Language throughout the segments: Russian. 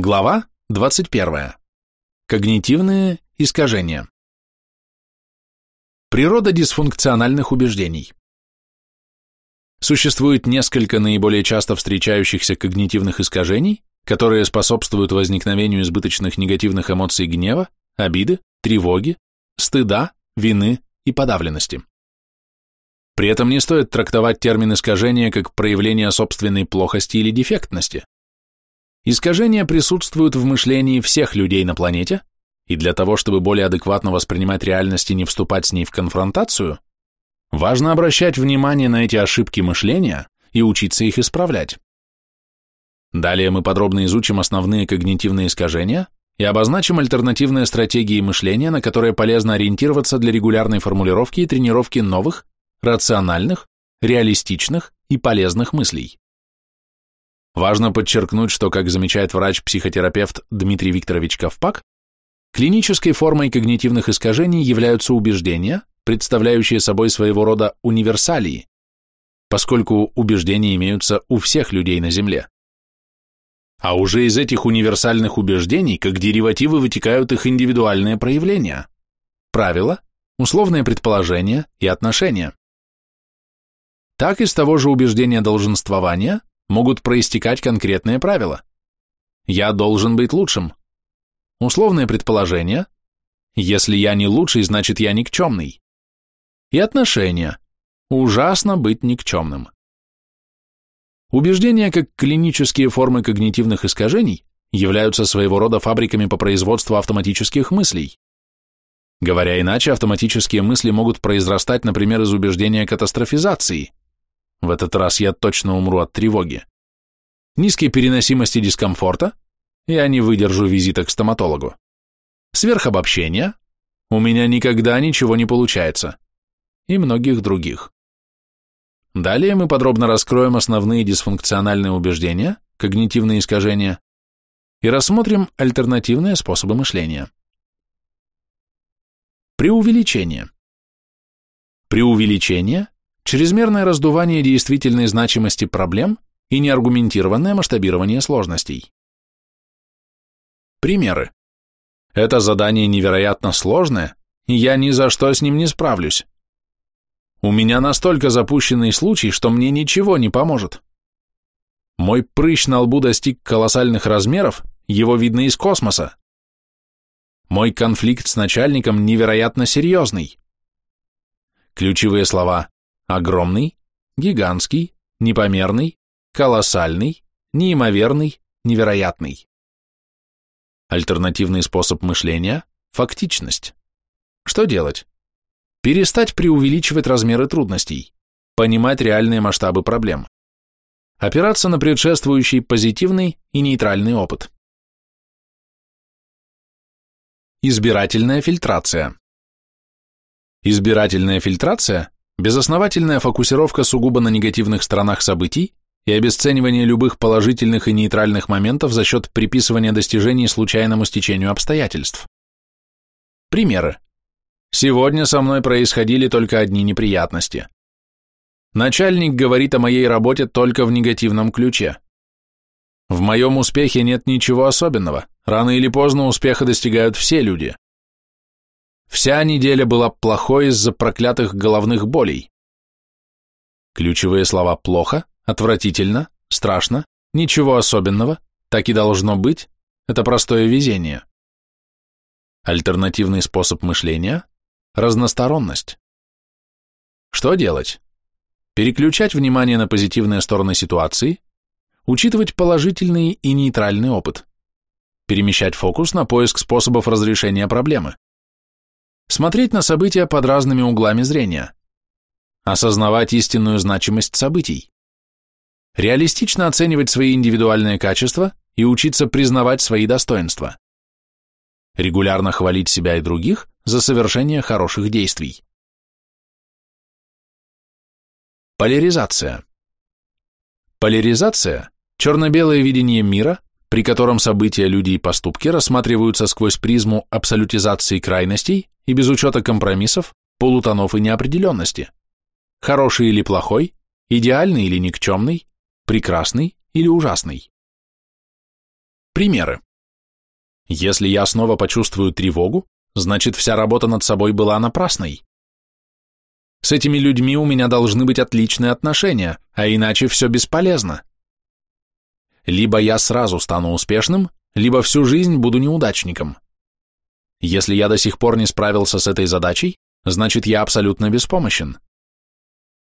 Глава 21. Когнитивные искажения. Природа дисфункциональных убеждений. Существует несколько наиболее часто встречающихся когнитивных искажений, которые способствуют возникновению избыточных негативных эмоций гнева, обиды, тревоги, стыда, вины и подавленности. При этом не стоит трактовать термин искажения как проявление собственной плохости или дефектности. Искажения присутствуют в мышлении всех людей на планете, и для того, чтобы более адекватно воспринимать реальность и не вступать с ней в конфронтацию, важно обращать внимание на эти ошибки мышления и учиться их исправлять. Далее мы подробно изучим основные когнитивные искажения и обозначим альтернативные стратегии мышления, на которые полезно ориентироваться для регулярной формулировки и тренировки новых, рациональных, реалистичных и полезных мыслей. Важно подчеркнуть, что, как замечает врач-психотерапевт Дмитрий Викторович Ковпак, клинической формой когнитивных искажений являются убеждения, представляющие собой своего рода универсалии, поскольку убеждения имеются у всех людей на Земле. А уже из этих универсальных убеждений, как деривативы, вытекают их индивидуальные проявления, правила, условные предположения и отношения. Так из того же убеждения долженствования могут проистекать конкретные правила. Я должен быть лучшим. Условное предположение. Если я не лучший, значит я никчемный. И отношения. Ужасно быть никчемным. Убеждения, как клинические формы когнитивных искажений, являются своего рода фабриками по производству автоматических мыслей. Говоря иначе, автоматические мысли могут произрастать, например, из убеждения катастрофизации, в этот раз я точно умру от тревоги. Низкой переносимости дискомфорта, я не выдержу визита к стоматологу. Сверхобобщения, у меня никогда ничего не получается. И многих других. Далее мы подробно раскроем основные дисфункциональные убеждения, когнитивные искажения, и рассмотрим альтернативные способы мышления. Преувеличение. Преувеличение чрезмерное раздувание действительной значимости проблем и неаргументированное масштабирование сложностей. Примеры. Это задание невероятно сложное, и я ни за что с ним не справлюсь. У меня настолько запущенный случай, что мне ничего не поможет. Мой прыщ на лбу достиг колоссальных размеров, его видно из космоса. Мой конфликт с начальником невероятно серьезный. Ключевые слова Огромный, гигантский, непомерный, колоссальный, неимоверный, невероятный. Альтернативный способ мышления – фактичность. Что делать? Перестать преувеличивать размеры трудностей, понимать реальные масштабы проблем. Опираться на предшествующий позитивный и нейтральный опыт. Избирательная фильтрация. Избирательная фильтрация Безосновательная фокусировка сугубо на негативных сторонах событий и обесценивание любых положительных и нейтральных моментов за счет приписывания достижений случайному стечению обстоятельств. Примеры. Сегодня со мной происходили только одни неприятности. Начальник говорит о моей работе только в негативном ключе. В моем успехе нет ничего особенного. Рано или поздно успеха достигают все люди. Вся неделя была плохой из-за проклятых головных болей. Ключевые слова «плохо», «отвратительно», «страшно», «ничего особенного», «так и должно быть» – это простое везение. Альтернативный способ мышления – разносторонность. Что делать? Переключать внимание на позитивные стороны ситуации, учитывать положительный и нейтральный опыт, перемещать фокус на поиск способов разрешения проблемы. Смотреть на события под разными углами зрения. Осознавать истинную значимость событий. Реалистично оценивать свои индивидуальные качества и учиться признавать свои достоинства. Регулярно хвалить себя и других за совершение хороших действий. Поляризация. Поляризация – черно-белое видение мира, при котором события, люди и поступки рассматриваются сквозь призму абсолютизации крайностей и без учета компромиссов, полутонов и неопределенности. Хороший или плохой, идеальный или никчемный, прекрасный или ужасный. Примеры. Если я снова почувствую тревогу, значит вся работа над собой была напрасной. С этими людьми у меня должны быть отличные отношения, а иначе все бесполезно. Либо я сразу стану успешным, либо всю жизнь буду неудачником. Если я до сих пор не справился с этой задачей, значит я абсолютно беспомощен.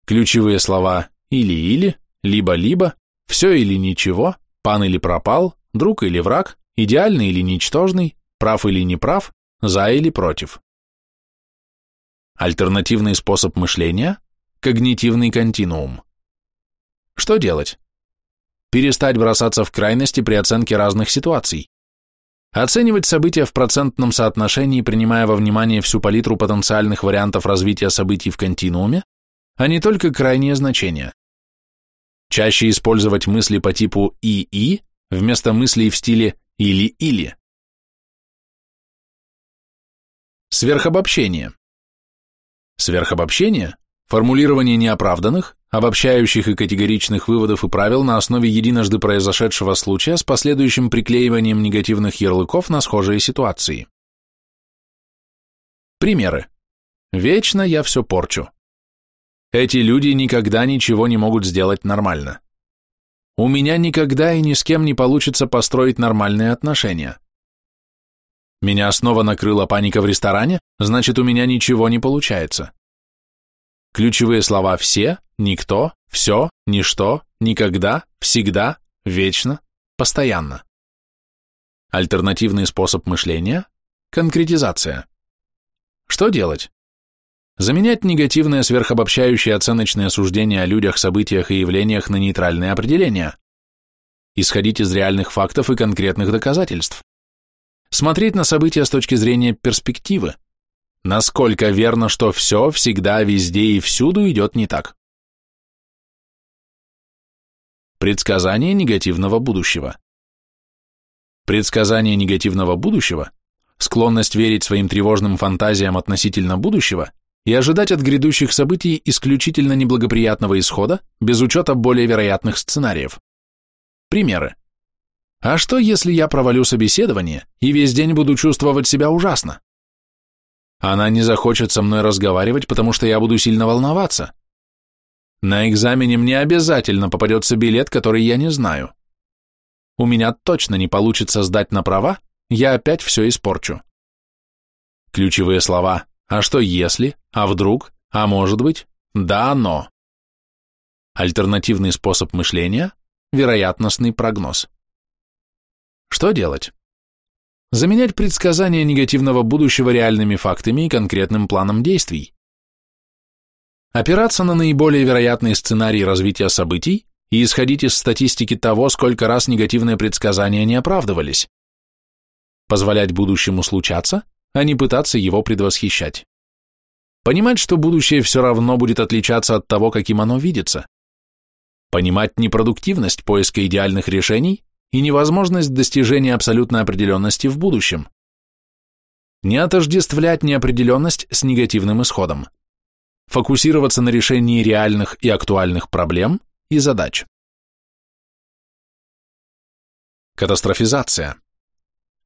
Ключевые слова «или-или», «либо-либо», «все или ничего», «пан или пропал», «друг или враг», «идеальный или ничтожный», «прав или неправ», «за или против». Альтернативный способ мышления – когнитивный континуум. Что делать? Перестать бросаться в крайности при оценке разных ситуаций. Оценивать события в процентном соотношении, принимая во внимание всю палитру потенциальных вариантов развития событий в континууме, а не только крайние значения. Чаще использовать мысли по типу «и-и» вместо мыслей в стиле «или-или». Сверхобобщение. Сверхобобщение – формулирование неоправданных, обобщающих и категоричных выводов и правил на основе единожды произошедшего случая с последующим приклеиванием негативных ярлыков на схожие ситуации. Примеры. Вечно я все порчу. Эти люди никогда ничего не могут сделать нормально. У меня никогда и ни с кем не получится построить нормальные отношения. Меня снова накрыла паника в ресторане, значит, у меня ничего не получается. Ключевые слова «все», «никто», «все», «ничто», «никогда», «всегда», «вечно», «постоянно». Альтернативный способ мышления – конкретизация. Что делать? Заменять негативное сверхобобщающее оценочное суждение о людях, событиях и явлениях на нейтральные определения. Исходить из реальных фактов и конкретных доказательств. Смотреть на события с точки зрения перспективы. Насколько верно, что все, всегда, везде и всюду идет не так. Предсказание негативного будущего. Предсказание негативного будущего – склонность верить своим тревожным фантазиям относительно будущего и ожидать от грядущих событий исключительно неблагоприятного исхода без учета более вероятных сценариев. Примеры. А что, если я провалю собеседование и весь день буду чувствовать себя ужасно? Она не захочет со мной разговаривать, потому что я буду сильно волноваться. На экзамене мне обязательно попадется билет, который я не знаю. У меня точно не получится сдать на права, я опять все испорчу. Ключевые слова «а что если», «а вдруг», «а может быть», «да, но». Альтернативный способ мышления – вероятностный прогноз. Что делать? Заменять предсказания негативного будущего реальными фактами и конкретным планом действий. Опираться на наиболее вероятные сценарии развития событий и исходить из статистики того, сколько раз негативные предсказания не оправдывались. Позволять будущему случаться, а не пытаться его предвосхищать. Понимать, что будущее все равно будет отличаться от того, каким оно видится. Понимать непродуктивность поиска идеальных решений и невозможность достижения абсолютной определенности в будущем. Не отождествлять неопределенность с негативным исходом. Фокусироваться на решении реальных и актуальных проблем и задач. Катастрофизация.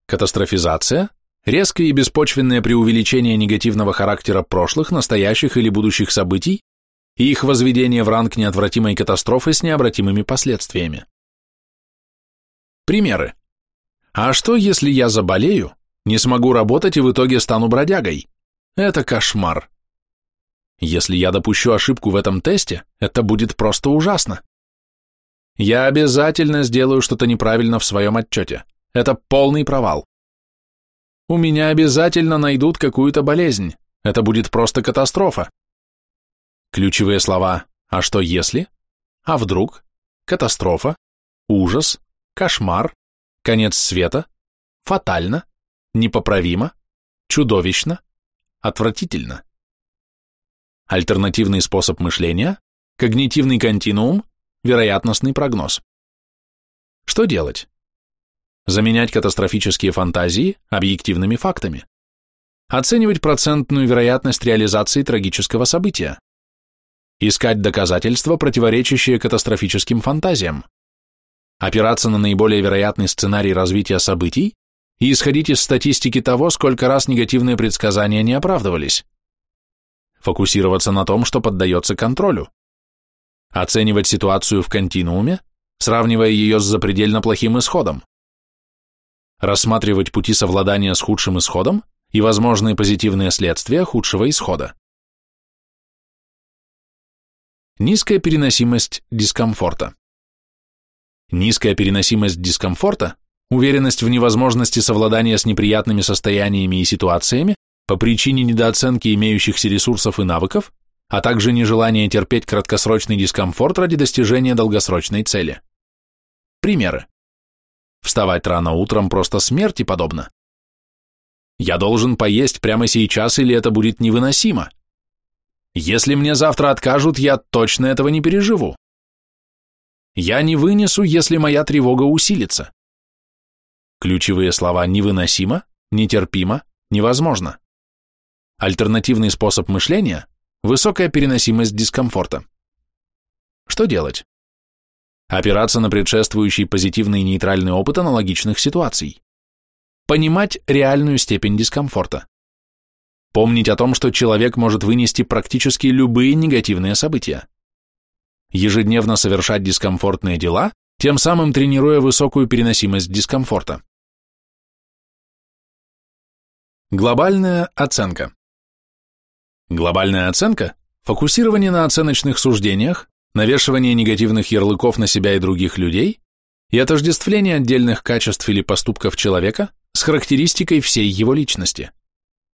Катастрофизация – резкое и беспочвенное преувеличение негативного характера прошлых, настоящих или будущих событий и их возведение в ранг неотвратимой катастрофы с необратимыми последствиями. Примеры. А что, если я заболею, не смогу работать и в итоге стану бродягой? Это кошмар. Если я допущу ошибку в этом тесте, это будет просто ужасно. Я обязательно сделаю что-то неправильно в своем отчете. Это полный провал. У меня обязательно найдут какую-то болезнь. Это будет просто катастрофа. Ключевые слова «а что если?», «а вдруг?», «катастрофа?», «ужас?», кошмар, конец света, фатально, непоправимо, чудовищно, отвратительно. Альтернативный способ мышления, когнитивный континуум, вероятностный прогноз. Что делать? Заменять катастрофические фантазии объективными фактами. Оценивать процентную вероятность реализации трагического события. Искать доказательства, противоречащие катастрофическим фантазиям опираться на наиболее вероятный сценарий развития событий и исходить из статистики того, сколько раз негативные предсказания не оправдывались. Фокусироваться на том, что поддается контролю. Оценивать ситуацию в континууме, сравнивая ее с запредельно плохим исходом. Рассматривать пути совладания с худшим исходом и возможные позитивные следствия худшего исхода. Низкая переносимость дискомфорта. Низкая переносимость дискомфорта, уверенность в невозможности совладания с неприятными состояниями и ситуациями по причине недооценки имеющихся ресурсов и навыков, а также нежелание терпеть краткосрочный дискомфорт ради достижения долгосрочной цели. Примеры. Вставать рано утром просто смерти подобно. Я должен поесть прямо сейчас, или это будет невыносимо. Если мне завтра откажут, я точно этого не переживу. Я не вынесу, если моя тревога усилится. Ключевые слова «невыносимо», «нетерпимо», «невозможно». Альтернативный способ мышления – высокая переносимость дискомфорта. Что делать? Опираться на предшествующий позитивный и нейтральный опыт аналогичных ситуаций. Понимать реальную степень дискомфорта. Помнить о том, что человек может вынести практически любые негативные события. Ежедневно совершать дискомфортные дела, тем самым тренируя высокую переносимость дискомфорта. Глобальная оценка. Глобальная оценка – фокусирование на оценочных суждениях, навешивание негативных ярлыков на себя и других людей и отождествление отдельных качеств или поступков человека с характеристикой всей его личности.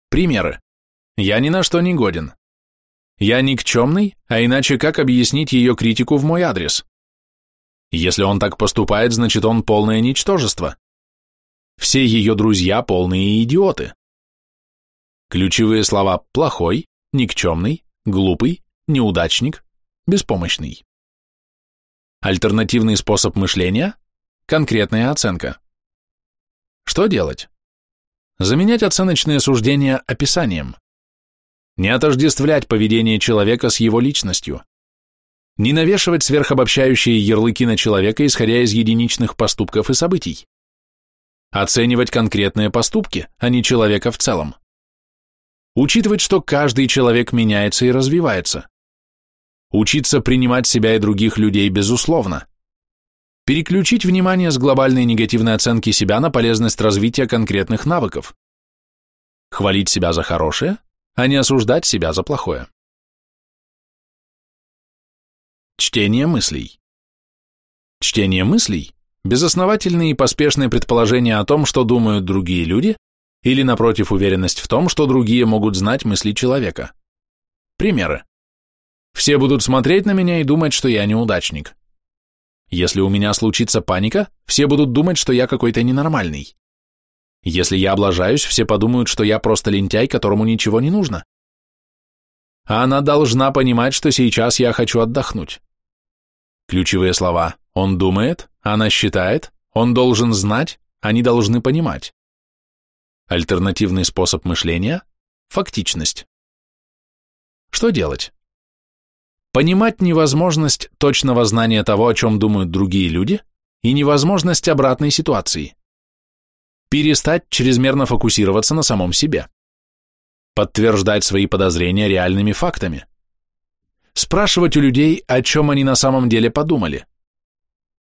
Примеры. Я ни на что не годен. Я никчемный, а иначе как объяснить ее критику в мой адрес? Если он так поступает, значит он полное ничтожество. Все ее друзья полные идиоты. Ключевые слова «плохой», «никчемный», «глупый», «неудачник», «беспомощный». Альтернативный способ мышления – конкретная оценка. Что делать? Заменять оценочные суждения описанием. Не отождествлять поведение человека с его личностью. Не навешивать сверхобобщающие ярлыки на человека, исходя из единичных поступков и событий. Оценивать конкретные поступки, а не человека в целом. Учитывать, что каждый человек меняется и развивается. Учиться принимать себя и других людей безусловно. Переключить внимание с глобальной негативной оценки себя на полезность развития конкретных навыков. Хвалить себя за хорошее, а не осуждать себя за плохое. Чтение мыслей. Чтение мыслей – безосновательные и поспешные предположения о том, что думают другие люди, или, напротив, уверенность в том, что другие могут знать мысли человека. Примеры. Все будут смотреть на меня и думать, что я неудачник. Если у меня случится паника, все будут думать, что я какой-то ненормальный. Если я облажаюсь, все подумают, что я просто лентяй, которому ничего не нужно. А она должна понимать, что сейчас я хочу отдохнуть. Ключевые слова «он думает», «она считает», «он должен знать», «они должны понимать». Альтернативный способ мышления – фактичность. Что делать? Понимать невозможность точного знания того, о чем думают другие люди, и невозможность обратной ситуации перестать чрезмерно фокусироваться на самом себе, подтверждать свои подозрения реальными фактами, спрашивать у людей, о чем они на самом деле подумали,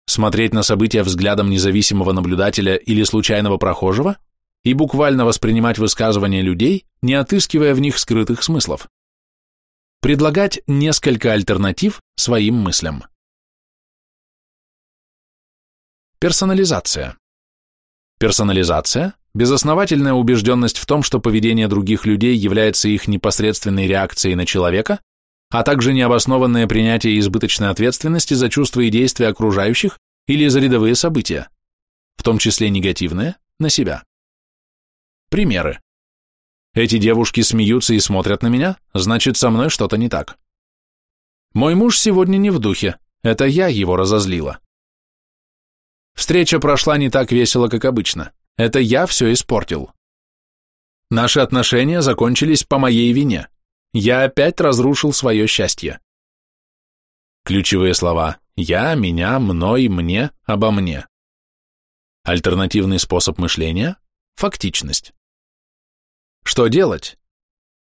смотреть на события взглядом независимого наблюдателя или случайного прохожего и буквально воспринимать высказывания людей, не отыскивая в них скрытых смыслов. Предлагать несколько альтернатив своим мыслям. Персонализация. Персонализация – безосновательная убежденность в том, что поведение других людей является их непосредственной реакцией на человека, а также необоснованное принятие избыточной ответственности за чувства и действия окружающих или за рядовые события, в том числе негативные, на себя. Примеры. Эти девушки смеются и смотрят на меня, значит, со мной что-то не так. Мой муж сегодня не в духе, это я его разозлила. Встреча прошла не так весело, как обычно. Это я все испортил. Наши отношения закончились по моей вине. Я опять разрушил свое счастье. Ключевые слова «я», «меня», «мной», «мне», «обо мне». Альтернативный способ мышления Фактичность. Что делать?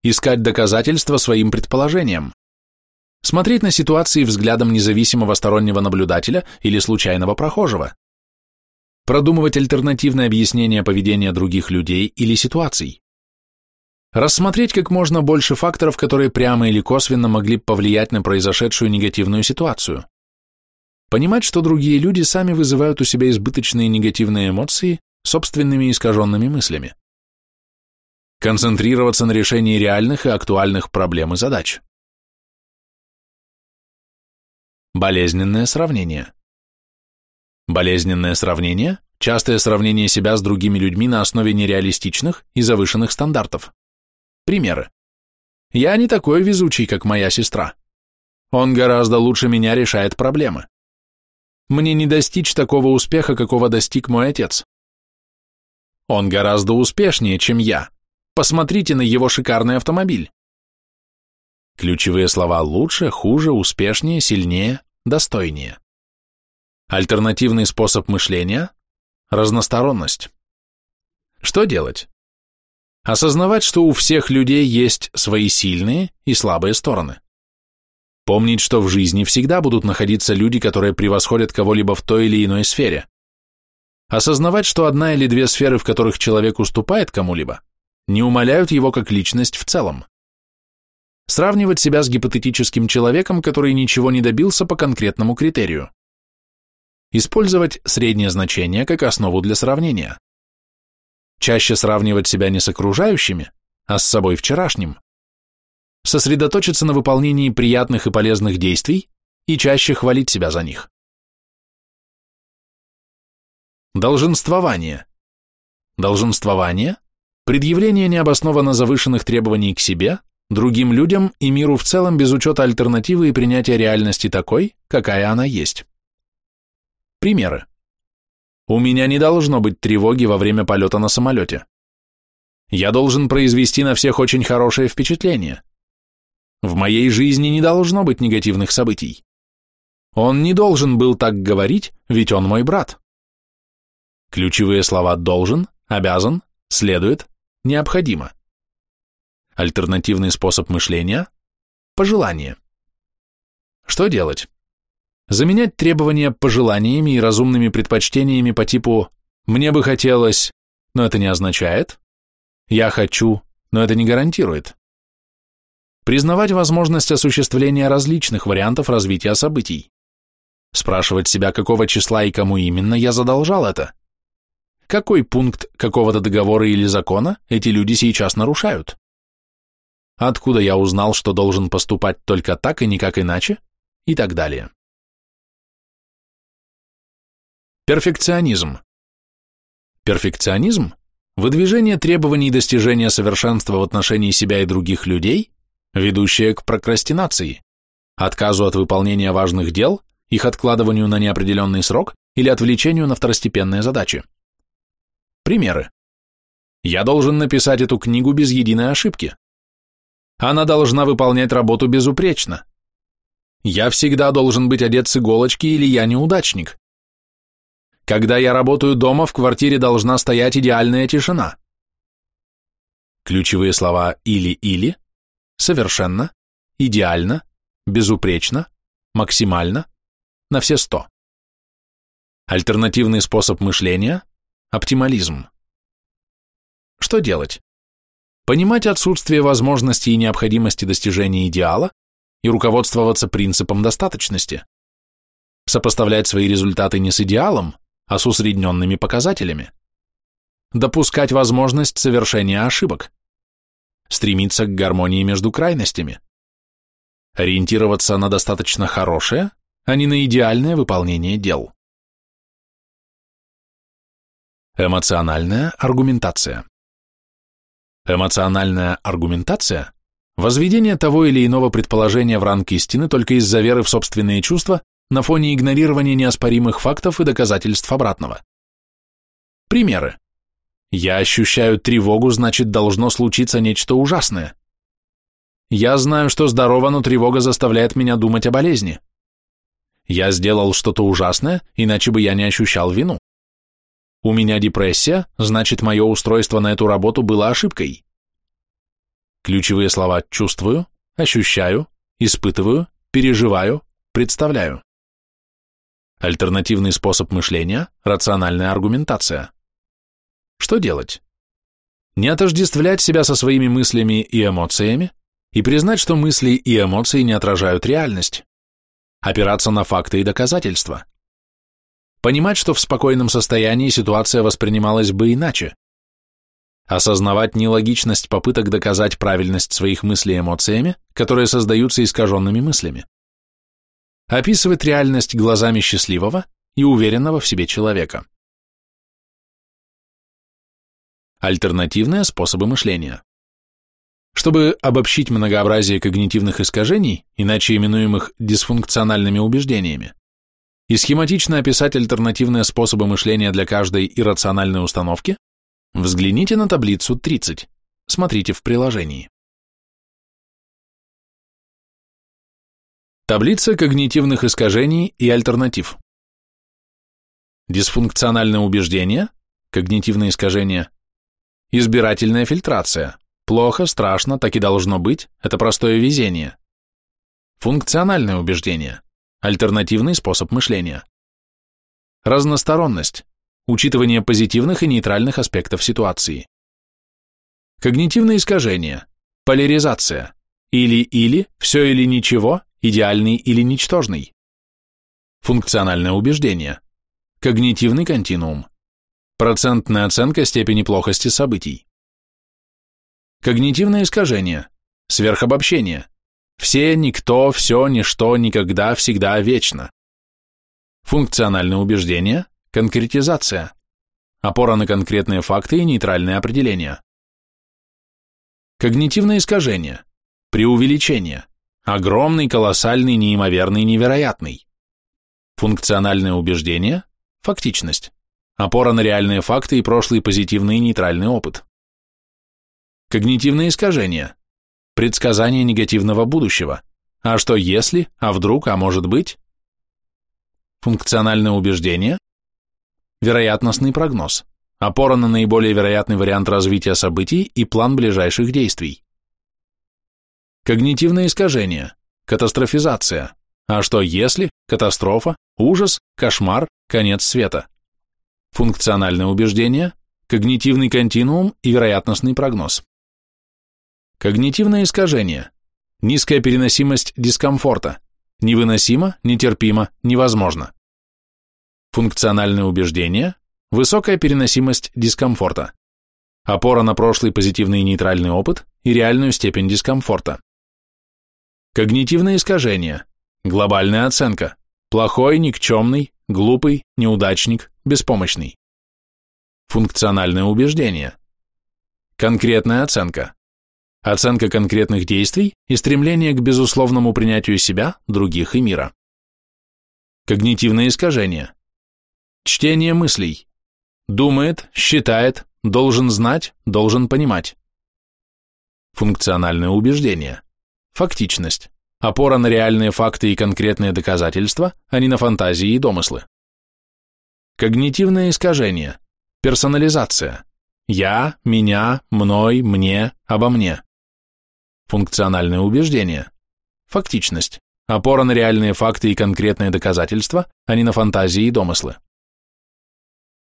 Искать доказательства своим предположениям. Смотреть на ситуации взглядом независимого стороннего наблюдателя или случайного прохожего. Продумывать альтернативное объяснение поведения других людей или ситуаций. Рассмотреть как можно больше факторов, которые прямо или косвенно могли повлиять на произошедшую негативную ситуацию. Понимать, что другие люди сами вызывают у себя избыточные негативные эмоции собственными искаженными мыслями. Концентрироваться на решении реальных и актуальных проблем и задач. Болезненное сравнение. Болезненное сравнение – частое сравнение себя с другими людьми на основе нереалистичных и завышенных стандартов. Примеры. Я не такой везучий, как моя сестра. Он гораздо лучше меня решает проблемы. Мне не достичь такого успеха, какого достиг мой отец. Он гораздо успешнее, чем я. Посмотрите на его шикарный автомобиль. Ключевые слова лучше, хуже, успешнее, сильнее, достойнее. Альтернативный способ мышления – разносторонность. Что делать? Осознавать, что у всех людей есть свои сильные и слабые стороны. Помнить, что в жизни всегда будут находиться люди, которые превосходят кого-либо в той или иной сфере. Осознавать, что одна или две сферы, в которых человек уступает кому-либо, не умаляют его как личность в целом. Сравнивать себя с гипотетическим человеком, который ничего не добился по конкретному критерию. Использовать среднее значение как основу для сравнения чаще сравнивать себя не с окружающими, а с собой вчерашним, сосредоточиться на выполнении приятных и полезных действий и чаще хвалить себя за них. Долженствование. Долженствование – предъявление необоснованно завышенных требований к себе, другим людям и миру в целом без учета альтернативы и принятия реальности такой, какая она есть. Примеры. У меня не должно быть тревоги во время полета на самолете. Я должен произвести на всех очень хорошее впечатление. В моей жизни не должно быть негативных событий. Он не должен был так говорить, ведь он мой брат. Ключевые слова «должен», «обязан», «следует», «необходимо». Альтернативный способ мышления – пожелание. Что делать? Заменять требования пожеланиями и разумными предпочтениями по типу «мне бы хотелось, но это не означает», «я хочу, но это не гарантирует». Признавать возможность осуществления различных вариантов развития событий. Спрашивать себя, какого числа и кому именно я задолжал это. Какой пункт какого-то договора или закона эти люди сейчас нарушают? Откуда я узнал, что должен поступать только так и никак иначе? И так далее. Перфекционизм. Перфекционизм – выдвижение требований достижения совершенства в отношении себя и других людей, ведущее к прокрастинации, отказу от выполнения важных дел, их откладыванию на неопределенный срок или отвлечению на второстепенные задачи. Примеры. Я должен написать эту книгу без единой ошибки. Она должна выполнять работу безупречно. Я всегда должен быть одет с иголочки или я неудачник. Когда я работаю дома, в квартире должна стоять идеальная тишина. Ключевые слова «или-или», «совершенно», «идеально», «безупречно», «максимально», «на все сто». Альтернативный способ мышления – оптимализм. Что делать? Понимать отсутствие возможности и необходимости достижения идеала и руководствоваться принципом достаточности. Сопоставлять свои результаты не с идеалом, а с усредненными показателями. Допускать возможность совершения ошибок. Стремиться к гармонии между крайностями. Ориентироваться на достаточно хорошее, а не на идеальное выполнение дел. Эмоциональная аргументация. Эмоциональная аргументация – возведение того или иного предположения в ранг истины только из-за веры в собственные чувства на фоне игнорирования неоспоримых фактов и доказательств обратного. Примеры. Я ощущаю тревогу, значит, должно случиться нечто ужасное. Я знаю, что здорово, но тревога заставляет меня думать о болезни. Я сделал что-то ужасное, иначе бы я не ощущал вину. У меня депрессия, значит, мое устройство на эту работу было ошибкой. Ключевые слова «чувствую», «ощущаю», «испытываю», «переживаю», «представляю». Альтернативный способ мышления – рациональная аргументация. Что делать? Не отождествлять себя со своими мыслями и эмоциями и признать, что мысли и эмоции не отражают реальность. Опираться на факты и доказательства. Понимать, что в спокойном состоянии ситуация воспринималась бы иначе. Осознавать нелогичность попыток доказать правильность своих мыслей эмоциями, которые создаются искаженными мыслями. Описывать реальность глазами счастливого и уверенного в себе человека. Альтернативные способы мышления. Чтобы обобщить многообразие когнитивных искажений, иначе именуемых дисфункциональными убеждениями, и схематично описать альтернативные способы мышления для каждой иррациональной установки, взгляните на таблицу 30. Смотрите в приложении. Таблица когнитивных искажений и альтернатив. Дисфункциональное убеждение, когнитивные искажения, избирательная фильтрация, плохо, страшно, так и должно быть, это простое везение. Функциональное убеждение, альтернативный способ мышления. Разносторонность, учитывание позитивных и нейтральных аспектов ситуации. Когнитивное искажение, поляризация, или-или, все или ничего, идеальный или ничтожный. Функциональное убеждение, когнитивный континуум, процентная оценка степени плохости событий. Когнитивное искажение, сверхобобщение, все, никто, все, ничто, никогда, всегда, вечно. Функциональное убеждение, конкретизация, опора на конкретные факты и нейтральные определения. Когнитивное искажение, преувеличение, огромный, колоссальный, неимоверный, невероятный. Функциональное убеждение, фактичность, опора на реальные факты и прошлый позитивный и нейтральный опыт. Когнитивное искажение, предсказание негативного будущего. А что если, а вдруг, а может быть? Функциональное убеждение, вероятностный прогноз, опора на наиболее вероятный вариант развития событий и план ближайших действий. Когнитивное искажение, катастрофизация. А что если, катастрофа, ужас, кошмар, конец света. Функциональное убеждение, когнитивный континуум и вероятностный прогноз. Когнитивное искажение. Низкая переносимость дискомфорта. Невыносимо, нетерпимо, невозможно. Функциональное убеждение. Высокая переносимость дискомфорта. Опора на прошлый позитивный и нейтральный опыт и реальную степень дискомфорта. Когнитивное искажение. Глобальная оценка. Плохой, никчемный, глупый, неудачник, беспомощный. Функциональное убеждение. Конкретная оценка. Оценка конкретных действий и стремление к безусловному принятию себя, других и мира. Когнитивное искажение. Чтение мыслей. Думает, считает, должен знать, должен понимать. Функциональное убеждение. Фактичность. Опора на реальные факты и конкретные доказательства, а не на фантазии и домыслы. Когнитивное искажение. Персонализация. Я, меня, мной, мне, обо мне. Функциональное убеждение. Фактичность. Опора на реальные факты и конкретные доказательства, а не на фантазии и домыслы.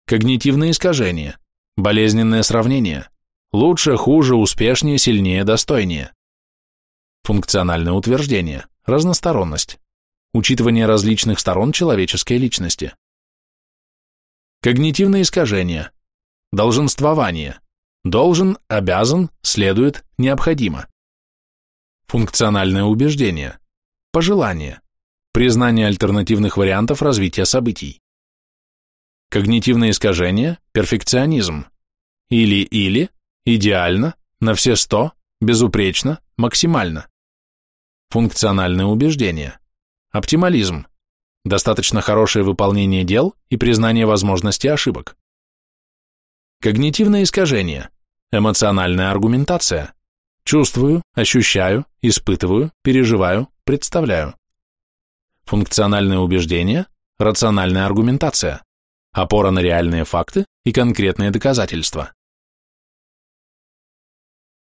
Когнитивное искажение. Болезненное сравнение. Лучше, хуже, успешнее, сильнее, достойнее. Функциональное утверждение. Разносторонность. Учитывание различных сторон человеческой личности. Когнитивное искажение. Долженствование. Должен, обязан, следует, необходимо. Функциональное убеждение. Пожелание. Признание альтернативных вариантов развития событий. Когнитивное искажение, перфекционизм. Или-или, идеально, на все сто, безупречно, максимально. Функциональное убеждение. Оптимализм. Достаточно хорошее выполнение дел и признание возможности ошибок. Когнитивное искажение. Эмоциональная аргументация. Чувствую, ощущаю, испытываю, переживаю, представляю. Функциональное убеждение, рациональная аргументация. опора на реальные факты и конкретные доказательства.